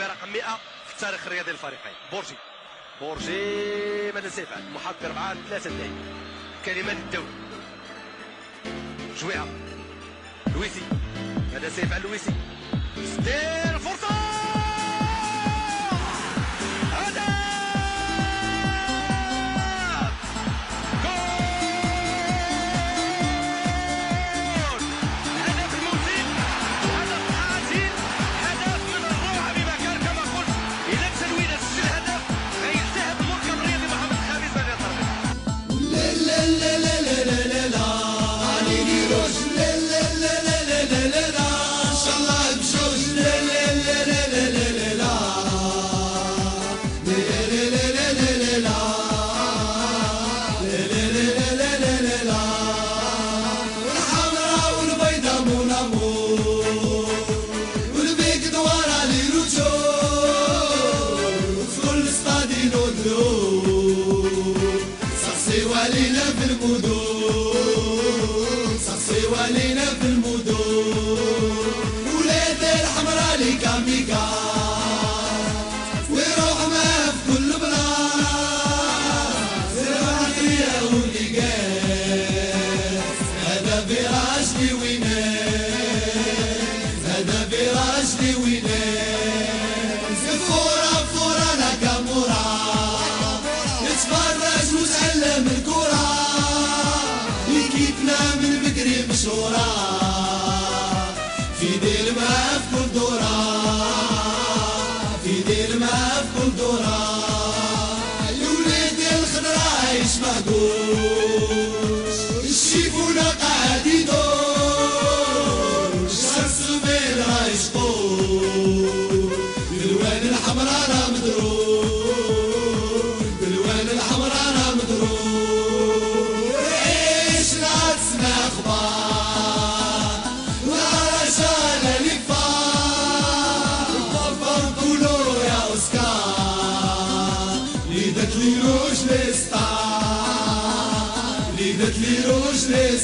برقم 100 في التاريخ الرياضي للفريقين بورجي. بورجي ماذا سيفعل محط بربعة ثلاثة دقائق كلمات الدولة جويعة لويسي. ماذا سيفعل لويسي. ستير صاصي والينا في المدن صاصي والينا في المدن ولاد الحمراء لي كاميكا ويروح ما في كل بلاص زرعتي ولي قال هذا فراش لي ويناس هذا فراش لي ويناس فورا فورا ناكامورا يتفرج دورة في في كل ليدت لي روج لي